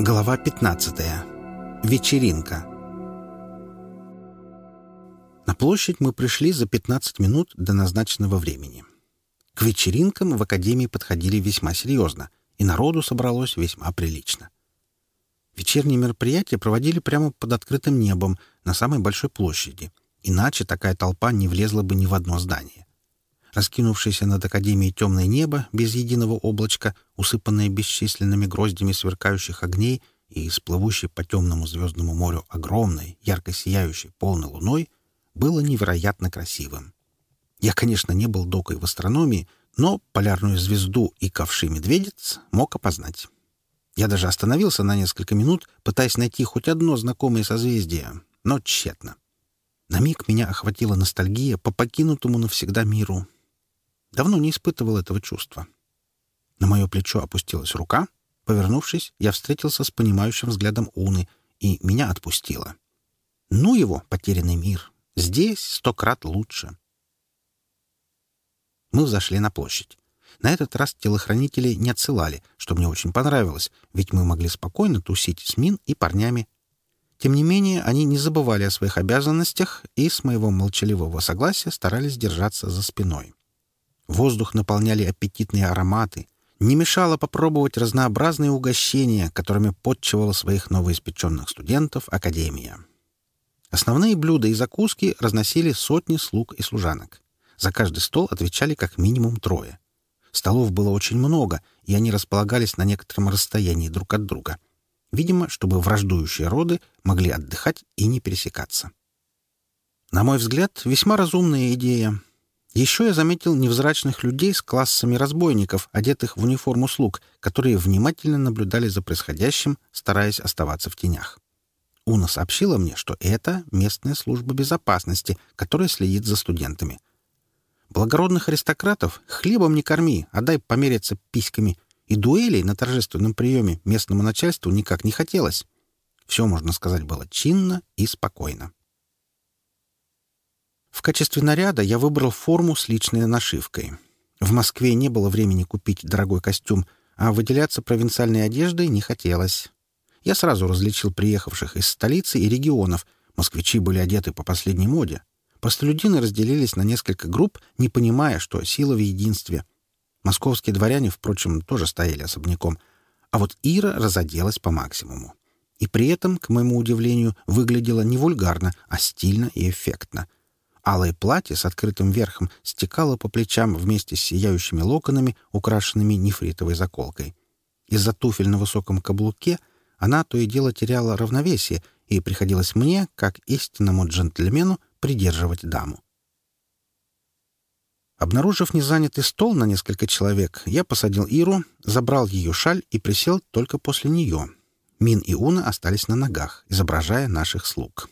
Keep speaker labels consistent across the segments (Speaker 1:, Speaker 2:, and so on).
Speaker 1: Глава 15. Вечеринка. На площадь мы пришли за 15 минут до назначенного времени. К вечеринкам в академии подходили весьма серьезно, и народу собралось весьма прилично. Вечерние мероприятия проводили прямо под открытым небом на самой большой площади, иначе такая толпа не влезла бы ни в одно здание раскинувшееся над Академией темное небо без единого облачка, усыпанное бесчисленными гроздями сверкающих огней и сплывущей по темному звездному морю огромной, ярко сияющей полной луной, было невероятно красивым. Я, конечно, не был докой в астрономии, но полярную звезду и ковши медведец мог опознать. Я даже остановился на несколько минут, пытаясь найти хоть одно знакомое созвездие, но тщетно. На миг меня охватила ностальгия по покинутому навсегда миру, Давно не испытывал этого чувства. На мое плечо опустилась рука. Повернувшись, я встретился с понимающим взглядом Уны, и меня отпустило. Ну его, потерянный мир. Здесь сто крат лучше. Мы взошли на площадь. На этот раз телохранители не отсылали, что мне очень понравилось, ведь мы могли спокойно тусить с Мин и парнями. Тем не менее, они не забывали о своих обязанностях и с моего молчаливого согласия старались держаться за спиной. Воздух наполняли аппетитные ароматы. Не мешало попробовать разнообразные угощения, которыми подчевала своих новоиспеченных студентов Академия. Основные блюда и закуски разносили сотни слуг и служанок. За каждый стол отвечали как минимум трое. Столов было очень много, и они располагались на некотором расстоянии друг от друга. Видимо, чтобы враждующие роды могли отдыхать и не пересекаться. На мой взгляд, весьма разумная идея, еще я заметил невзрачных людей с классами разбойников, одетых в униформу слуг, которые внимательно наблюдали за происходящим, стараясь оставаться в тенях. Уна сообщила мне, что это местная служба безопасности, которая следит за студентами. Благородных аристократов хлебом не корми, а дай помериться письками. И дуэлей на торжественном приеме местному начальству никак не хотелось. Все, можно сказать, было чинно и спокойно качестве наряда я выбрал форму с личной нашивкой. В Москве не было времени купить дорогой костюм, а выделяться провинциальной одеждой не хотелось. Я сразу различил приехавших из столицы и регионов. Москвичи были одеты по последней моде. Простолюдины разделились на несколько групп, не понимая, что сила в единстве. Московские дворяне, впрочем, тоже стояли особняком. А вот Ира разоделась по максимуму. И при этом, к моему удивлению, выглядела не вульгарно, а стильно и эффектно — Алое платье с открытым верхом стекало по плечам вместе с сияющими локонами, украшенными нефритовой заколкой. Из-за туфель на высоком каблуке она то и дело теряла равновесие, и приходилось мне, как истинному джентльмену, придерживать даму. Обнаружив незанятый стол на несколько человек, я посадил Иру, забрал ее шаль и присел только после нее. Мин и Уна остались на ногах, изображая наших слуг.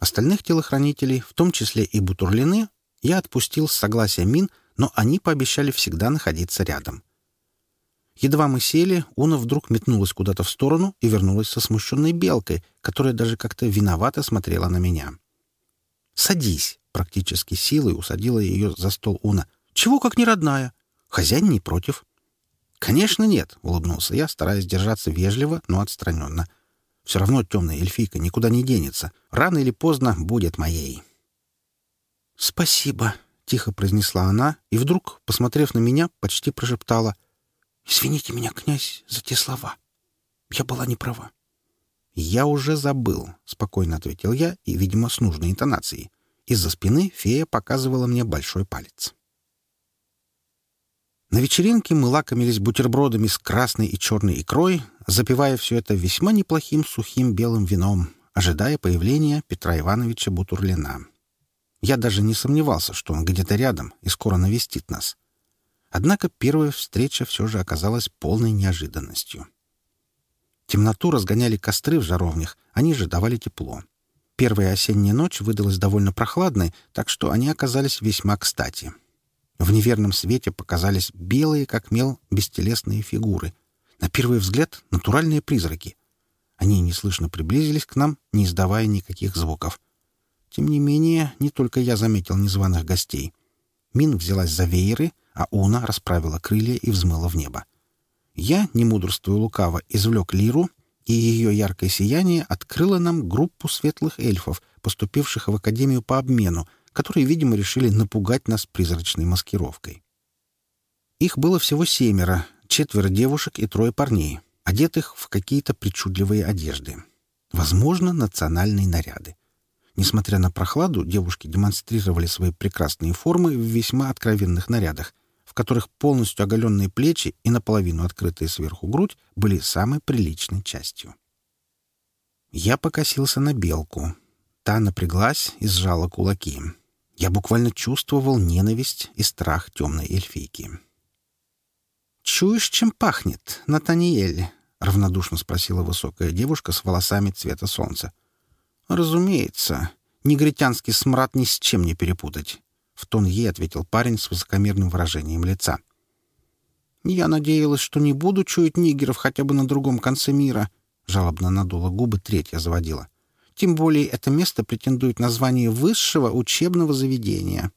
Speaker 1: Остальных телохранителей, в том числе и Бутурлины, я отпустил с согласия Мин, но они пообещали всегда находиться рядом. Едва мы сели, Уна вдруг метнулась куда-то в сторону и вернулась со смущенной белкой, которая даже как-то виновато смотрела на меня. «Садись!» — практически силой усадила ее за стол Уна. «Чего как не родная? Хозяин не против». «Конечно нет», — улыбнулся я, стараясь держаться вежливо, но отстраненно. — все равно темная эльфийка никуда не денется. Рано или поздно будет моей. «Спасибо», — тихо произнесла она и вдруг, посмотрев на меня, почти прошептала. «Извините меня, князь, за те слова. Я была не права». «Я уже забыл», — спокойно ответил я и, видимо, с нужной интонацией. Из-за спины фея показывала мне большой палец. На вечеринке мы лакомились бутербродами с красной и черной икрой, запивая все это весьма неплохим сухим белым вином, ожидая появления Петра Ивановича Бутурлина. Я даже не сомневался, что он где-то рядом и скоро навестит нас. Однако первая встреча все же оказалась полной неожиданностью. Темноту разгоняли костры в жаровнях, они же давали тепло. Первая осенняя ночь выдалась довольно прохладной, так что они оказались весьма кстати — в неверном свете показались белые, как мел, бестелесные фигуры. На первый взгляд — натуральные призраки. Они неслышно приблизились к нам, не издавая никаких звуков. Тем не менее, не только я заметил незваных гостей. Мин взялась за вееры, а Уна расправила крылья и взмыла в небо. Я, не мудрствуя лукаво, извлек лиру, и ее яркое сияние открыло нам группу светлых эльфов, поступивших в Академию по обмену — которые, видимо, решили напугать нас призрачной маскировкой. Их было всего семеро, четверо девушек и трое парней, одетых в какие-то причудливые одежды. Возможно, национальные наряды. Несмотря на прохладу, девушки демонстрировали свои прекрасные формы в весьма откровенных нарядах, в которых полностью оголенные плечи и наполовину открытые сверху грудь были самой приличной частью. Я покосился на белку. Та напряглась и сжала кулаки. Я буквально чувствовал ненависть и страх темной эльфийки. «Чуешь, чем пахнет, Натаниэль?» — равнодушно спросила высокая девушка с волосами цвета солнца. «Разумеется. Негритянский смрад ни с чем не перепутать», — в тон ей ответил парень с высокомерным выражением лица. «Я надеялась, что не буду чуять нигеров хотя бы на другом конце мира», — жалобно надула губы третья заводила. — тем более это место претендует на звание высшего учебного заведения.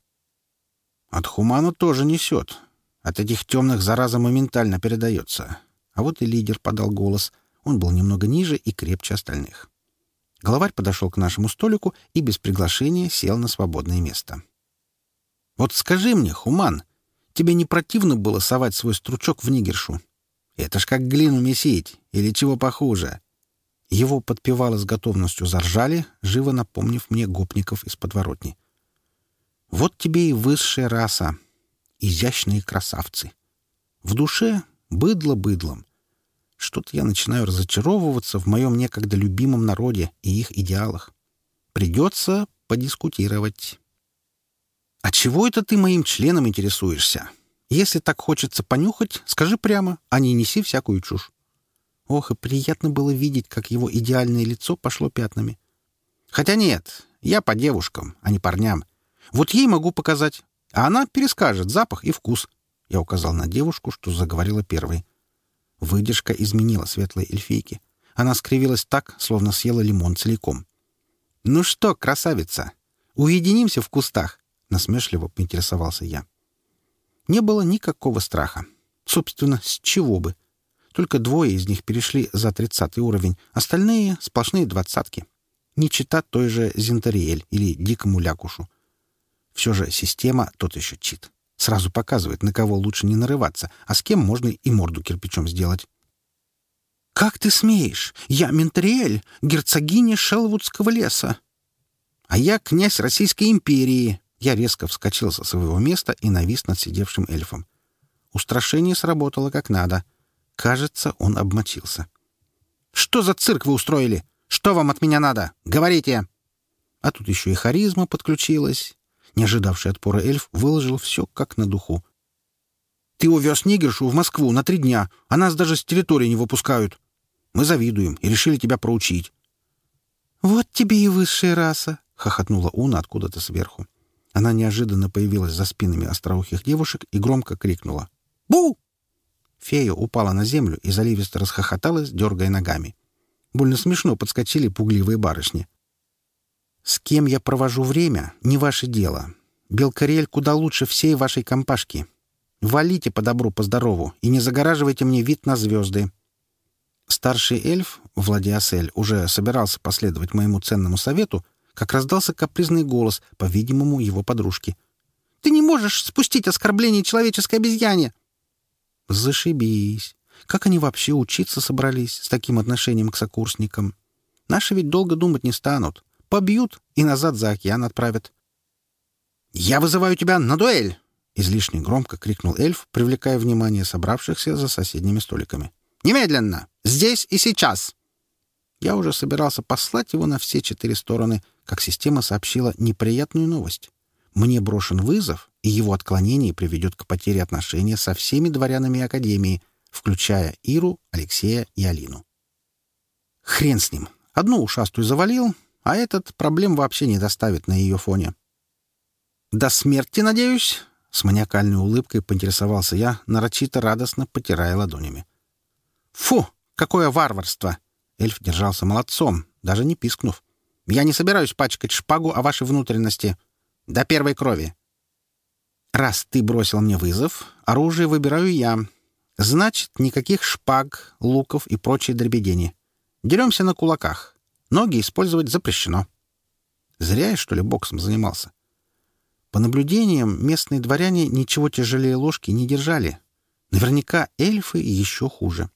Speaker 1: От Хумана тоже несет. От этих темных зараза моментально передается. А вот и лидер подал голос. Он был немного ниже и крепче остальных. Главарь подошел к нашему столику и без приглашения сел на свободное место. «Вот скажи мне, Хуман, тебе не противно было совать свой стручок в нигершу? Это ж как глину месить, или чего похуже. Его подпевалы с готовностью заржали, живо напомнив мне гопников из подворотни. Вот тебе и высшая раса, изящные красавцы. В душе быдло быдлом. Что-то я начинаю разочаровываться в моем некогда любимом народе и их идеалах. Придется подискутировать. «А чего это ты моим членом интересуешься? Если так хочется понюхать, скажи прямо, а не неси всякую чушь». Ох, и приятно было видеть, как его идеальное лицо пошло пятнами. Хотя нет, я по девушкам, а не парням. Вот ей могу показать, а она перескажет запах и вкус. Я указал на девушку, что заговорила первой. Выдержка изменила светлой эльфийки. Она скривилась так, словно съела лимон целиком. «Ну что, красавица, уединимся в кустах?» — насмешливо поинтересовался я. Не было никакого страха. Собственно, с чего бы? Только двое из них перешли за 30 уровень, остальные — сплошные двадцатки. Не читать той же Зинтериэль или Дикому Лякушу. Все же система тот еще чит. Сразу показывает, на кого лучше не нарываться, а с кем можно и морду кирпичом сделать. «Как ты смеешь? Я Ментриэль, герцогиня Шелвудского леса!» «А я князь Российской империи!» Я резко вскочил со своего места и навис над сидевшим эльфом. Устрашение сработало как надо — Кажется, он обмочился. «Что за цирк вы устроили? Что вам от меня надо? Говорите!» А тут еще и харизма подключилась. Не ожидавший отпора эльф выложил все как на духу. «Ты увез Нигершу в Москву на три дня, а нас даже с территории не выпускают. Мы завидуем и решили тебя проучить». «Вот тебе и высшая раса!» — хохотнула Уна откуда-то сверху. Она неожиданно появилась за спинами остроухих девушек и громко крикнула. «Бу!» Фея упала на землю и заливисто расхохоталась, дергая ногами. Больно смешно подскочили пугливые барышни. «С кем я провожу время, не ваше дело. Белкариэль куда лучше всей вашей компашки. Валите по добру, по здорову и не загораживайте мне вид на звезды». Старший эльф, Владиасель, уже собирался последовать моему ценному совету, как раздался капризный голос, по-видимому, его подружки. «Ты не можешь спустить оскорбление человеческой обезьяне!» Зашибись! Как они вообще учиться собрались с таким отношением к сокурсникам? Наши ведь долго думать не станут. Побьют и назад за океан отправят. «Я вызываю тебя на дуэль!» — излишне громко крикнул эльф, привлекая внимание собравшихся за соседними столиками. «Немедленно! Здесь и сейчас!» Я уже собирался послать его на все четыре стороны, как система сообщила неприятную новость. Мне брошен вызов, и его отклонение приведет к потере отношения со всеми дворянами Академии, включая Иру, Алексея и Алину. Хрен с ним. Одну ушастую завалил, а этот проблем вообще не доставит на ее фоне. «До смерти, надеюсь?» — с маниакальной улыбкой поинтересовался я, нарочито радостно потирая ладонями. «Фу, какое варварство!» — эльф держался молодцом, даже не пискнув. «Я не собираюсь пачкать шпагу о вашей внутренности. До первой крови. Раз ты бросил мне вызов, оружие выбираю я. Значит, никаких шпаг, луков и прочей дребедени. Деремся на кулаках. Ноги использовать запрещено. Зря я, что ли, боксом занимался. По наблюдениям, местные дворяне ничего тяжелее ложки не держали. Наверняка эльфы еще хуже.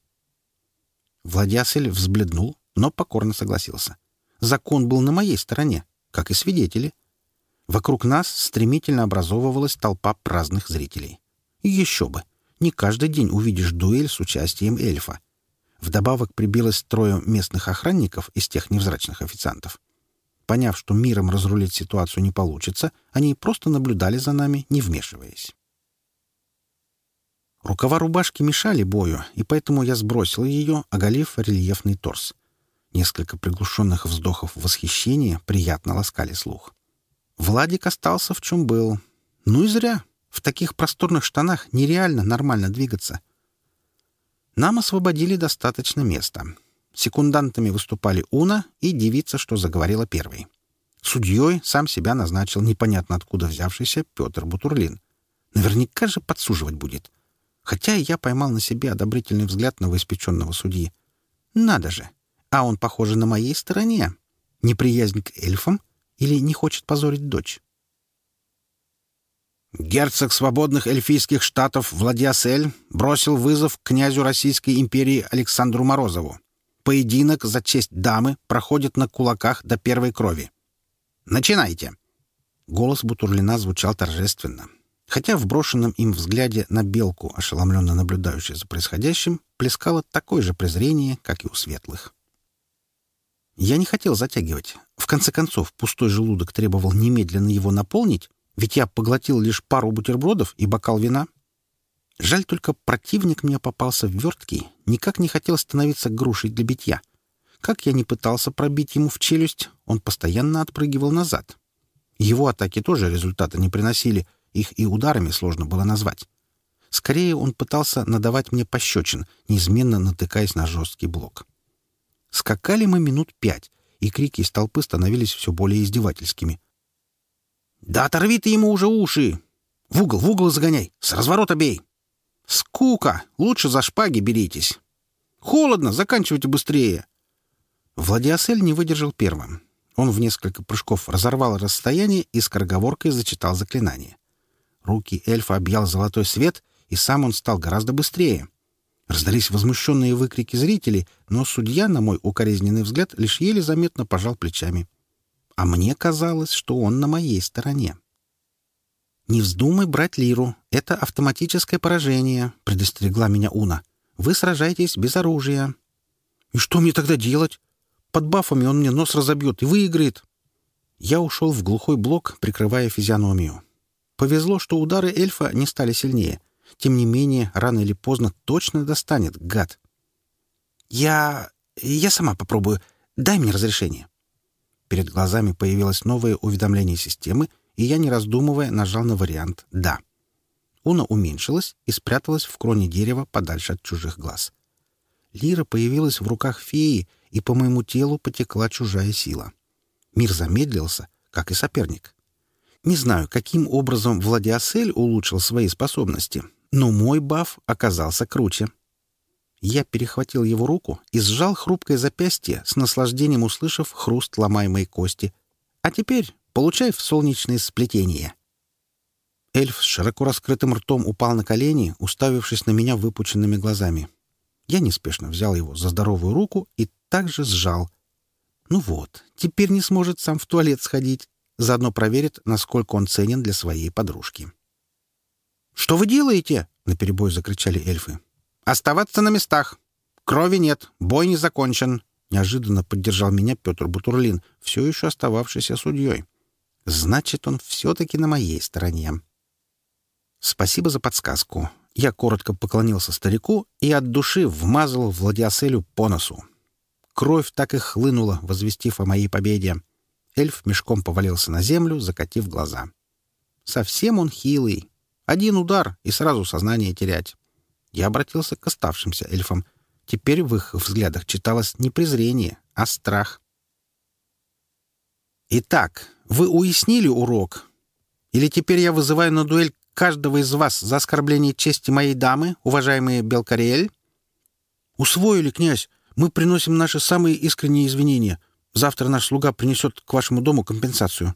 Speaker 1: Владиасель взбледнул, но покорно согласился. Закон был на моей стороне, как и свидетели. Вокруг нас стремительно образовывалась толпа праздных зрителей. И еще бы! Не каждый день увидишь дуэль с участием эльфа. Вдобавок прибилось трое местных охранников из тех невзрачных официантов. Поняв, что миром разрулить ситуацию не получится, они просто наблюдали за нами, не вмешиваясь. Рукава рубашки мешали бою, и поэтому я сбросил ее, оголив рельефный торс. Несколько приглушенных вздохов восхищения приятно ласкали слух. Владик остался в чем был. Ну и зря. В таких просторных штанах нереально нормально двигаться. Нам освободили достаточно места. Секундантами выступали Уна и девица, что заговорила первой. Судьей сам себя назначил непонятно откуда взявшийся Петр Бутурлин. Наверняка же подсуживать будет. Хотя я поймал на себе одобрительный взгляд новоиспеченного судьи. Надо же! А он, похоже, на моей стороне. Неприязнь к эльфам или не хочет позорить дочь. Герцог свободных эльфийских штатов Владиасель бросил вызов князю Российской империи Александру Морозову. Поединок за честь дамы проходит на кулаках до первой крови. «Начинайте!» Голос Бутурлина звучал торжественно. Хотя в брошенном им взгляде на белку, ошеломленно наблюдающую за происходящим, плескало такое же презрение, как и у светлых. Я не хотел затягивать, в конце концов, пустой желудок требовал немедленно его наполнить, ведь я поглотил лишь пару бутербродов и бокал вина. Жаль только, противник мне попался в вертке, никак не хотел становиться грушей для битья. Как я не пытался пробить ему в челюсть, он постоянно отпрыгивал назад. Его атаки тоже результата не приносили, их и ударами сложно было назвать. Скорее, он пытался надавать мне пощечин, неизменно натыкаясь на жесткий блок. Скакали мы минут пять, и крики из толпы становились все более издевательскими. «Да оторви ты ему уже уши! В угол, в угол загоняй! С разворота бей! Скука! Лучше за шпаги беритесь! Холодно! Заканчивайте быстрее!» Владиасель не выдержал первым. Он в несколько прыжков разорвал расстояние и скороговоркой зачитал заклинание. Руки эльфа объял золотой свет, и сам он стал гораздо быстрее — Раздались возмущенные выкрики зрителей, но судья, на мой укоризненный взгляд, лишь еле заметно пожал плечами. А мне казалось, что он на моей стороне. «Не вздумай брать лиру. Это автоматическое поражение», — предостерегла меня Уна. «Вы сражаетесь без оружия». «И что мне тогда делать? Под бафами он мне нос разобьет и выиграет». Я ушел в глухой блок, прикрывая физиономию. Повезло, что удары эльфа не стали сильнее — тем не менее, рано или поздно точно достанет, гад. Я... я сама попробую. Дай мне разрешение. Перед глазами появилось новое уведомление системы, и я, не раздумывая, нажал на вариант «Да». Уна уменьшилась и спряталась в кроне дерева подальше от чужих глаз. Лира появилась в руках феи, и по моему телу потекла чужая сила. Мир замедлился, как и соперник. Не знаю, каким образом Владиасель улучшил свои способности — но мой баф оказался круче. Я перехватил его руку и сжал хрупкое запястье, с наслаждением услышав хруст ломаемой кости. «А теперь получай в солнечные сплетения». Эльф с широко раскрытым ртом упал на колени, уставившись на меня выпученными глазами. Я неспешно взял его за здоровую руку и также сжал. «Ну вот, теперь не сможет сам в туалет сходить» заодно проверит, насколько он ценен для своей подружки. «Что вы делаете?» — наперебой закричали эльфы. «Оставаться на местах! Крови нет, бой не закончен!» Неожиданно поддержал меня Петр Бутурлин, все еще остававшийся судьей. «Значит, он все-таки на моей стороне!» «Спасибо за подсказку!» Я коротко поклонился старику и от души вмазал Владиаселю по носу. Кровь так и хлынула, возвестив о моей победе. Эльф мешком повалился на землю, закатив глаза. «Совсем он хилый!» Один удар, и сразу сознание терять. Я обратился к оставшимся эльфам. Теперь в их взглядах читалось не презрение, а страх. «Итак, вы уяснили урок? Или теперь я вызываю на дуэль каждого из вас за оскорбление чести моей дамы, уважаемый Белкарель? «Усвоили, князь. Мы приносим наши самые искренние извинения. Завтра наш слуга принесет к вашему дому компенсацию».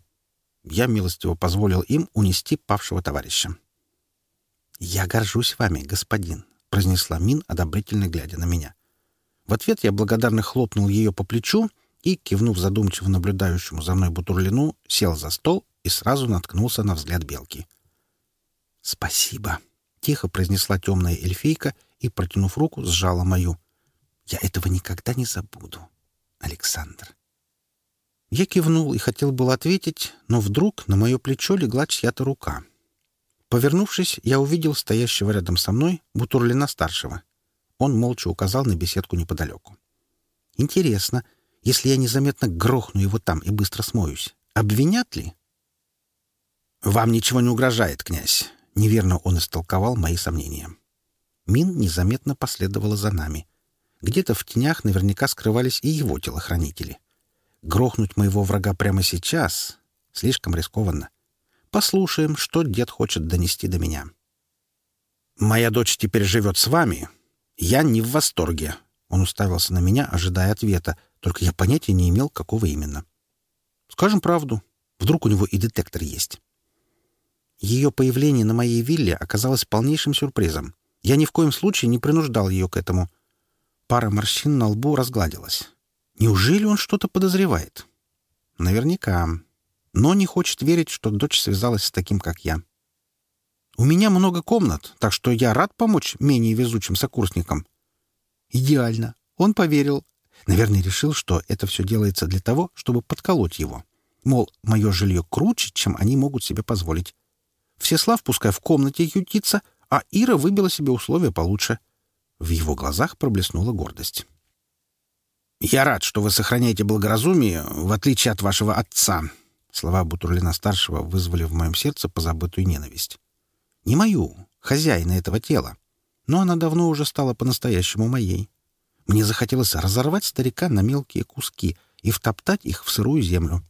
Speaker 1: Я милостиво позволил им унести павшего товарища. «Я горжусь вами, господин», — произнесла Мин, одобрительно глядя на меня. В ответ я благодарно хлопнул ее по плечу и, кивнув задумчиво наблюдающему за мной Бутурлину, сел за стол и сразу наткнулся на взгляд белки. «Спасибо», — тихо произнесла темная эльфийка и, протянув руку, сжала мою. «Я этого никогда не забуду, Александр». Я кивнул и хотел был ответить, но вдруг на мое плечо легла чья-то рука — Повернувшись, я увидел стоящего рядом со мной Бутурлина-старшего. Он молча указал на беседку неподалеку. «Интересно, если я незаметно грохну его там и быстро смоюсь, обвинят ли?» «Вам ничего не угрожает, князь!» — неверно он истолковал мои сомнения. Мин незаметно последовала за нами. Где-то в тенях наверняка скрывались и его телохранители. Грохнуть моего врага прямо сейчас слишком рискованно. — Послушаем, что дед хочет донести до меня. «Моя дочь теперь живет с вами. Я не в восторге». Он уставился на меня, ожидая ответа, только я понятия не имел, какого именно. «Скажем правду. Вдруг у него и детектор есть». Ее появление на моей вилле оказалось полнейшим сюрпризом. Я ни в коем случае не принуждал ее к этому. Пара морщин на лбу разгладилась. Неужели он что-то подозревает? Наверняка но не хочет верить, что дочь связалась с таким, как я. У меня много комнат, так что я рад помочь менее везучим сокурсникам. Идеально. Он поверил. Наверное, решил, что это все делается для того, чтобы подколоть его. Мол, мое жилье круче, чем они могут себе позволить. Всеслав пускай в комнате ютится, а Ира выбила себе условия получше. В его глазах проблеснула гордость. «Я рад, что вы сохраняете благоразумие, в отличие от вашего отца», Слова Бутурлина-старшего вызвали в моем сердце позабытую ненависть. Не мою, хозяина этого тела. Но она давно уже стала по-настоящему моей. Мне захотелось разорвать старика на мелкие куски и втоптать их в сырую землю.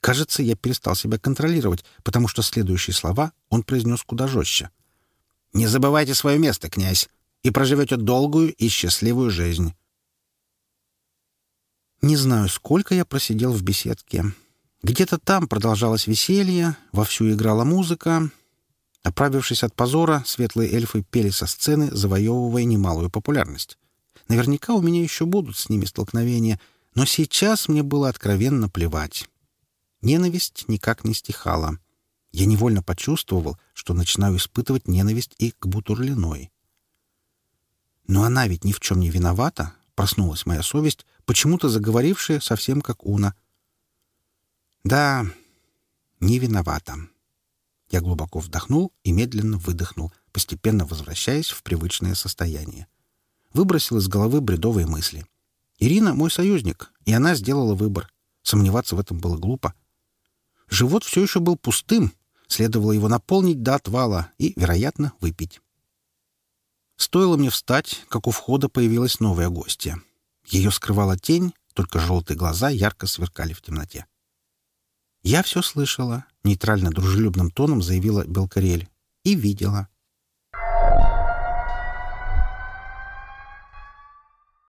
Speaker 1: Кажется, я перестал себя контролировать, потому что следующие слова он произнес куда жестче. «Не забывайте свое место, князь, и проживете долгую и счастливую жизнь». Не знаю, сколько я просидел в беседке, где-то там продолжалось веселье, вовсю играла музыка. Оправившись от позора, светлые эльфы пели со сцены, завоевывая немалую популярность. Наверняка у меня еще будут с ними столкновения, но сейчас мне было откровенно плевать. Ненависть никак не стихала. Я невольно почувствовал, что начинаю испытывать ненависть и к Бутурлиной. Но она ведь ни в чем не виновата, проснулась моя совесть, почему-то заговорившая совсем как Уна — «Да, не виновата». Я глубоко вдохнул и медленно выдохнул, постепенно возвращаясь в привычное состояние. Выбросил из головы бредовые мысли. «Ирина — мой союзник, и она сделала выбор. Сомневаться в этом было глупо. Живот все еще был пустым, следовало его наполнить до отвала и, вероятно, выпить. Стоило мне встать, как у входа появилась новая гостья. Ее скрывала тень, только желтые глаза ярко сверкали в темноте. «Я все слышала», — нейтрально дружелюбным тоном заявила Белкарель. «И видела.